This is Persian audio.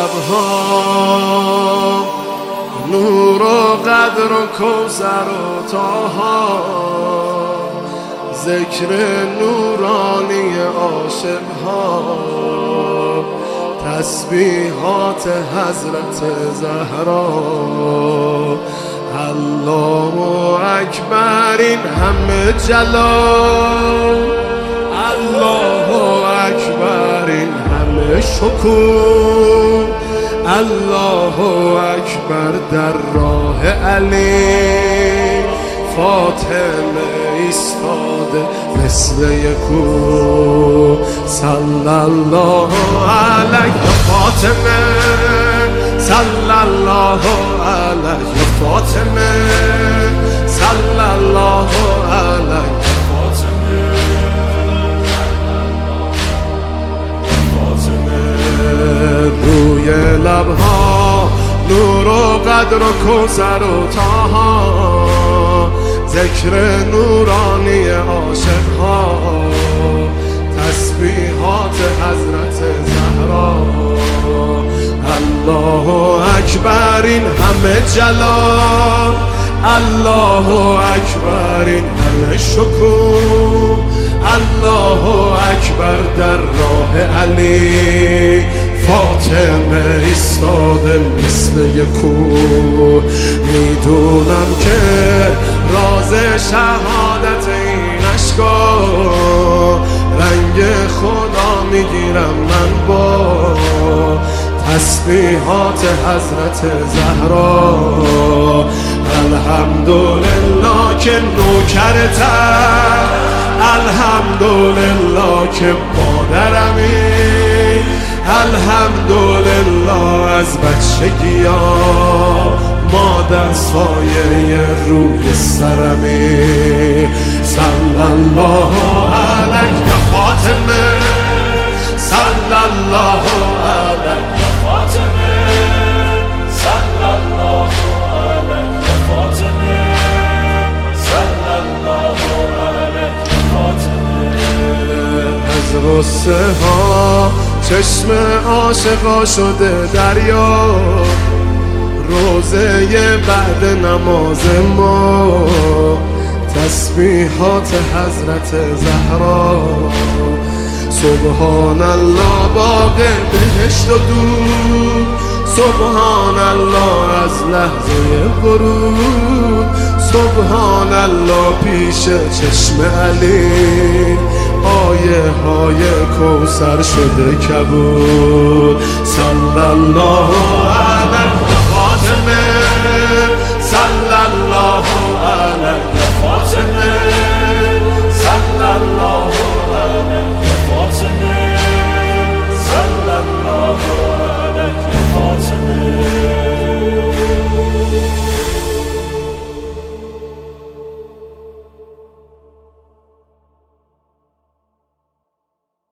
شبها نور و قدر و کوزر و تاها ذکر نورانی عاشقها تسبیحات حضرت زهرا الله اکبر این همه جلال الله اکبر این همه شکوه. الله اکبر در راه علی فاطمه ایستاده مثل یکو صلی الله علیه فاطمه صلی الله علیه فاطمه صلی الله علیه لبها نور و قدر و کوسر و تاها. ذکر نورانی عاشق ها تسبیحات حضرت زهرا. الله اکبر این همه جلال الله اکبر این همه شکوه الله اکبر در راه علی. فاطمه ایستاده مثل یکو می‌دونم که راز شهادت این اشکا. رنگ خدا می‌گیرم من با تسبیحات حضرت زهرا. الحمدلله که نوکرتم الحمدلله که مادرمی. الحمدلله از بچگی ها مادر سایه روی صلی الله علیه فاطمه صلی الله غصه ها چشم عاشقا شده دریا. روزه بعد نماز ما تسبیحات حضرت زهرا. سبحان الله باغ بهشت و دور سبحان الله از لحظه ورود سبحان الله پیش چشم علی. آیه های کوسر شده کبود. صلی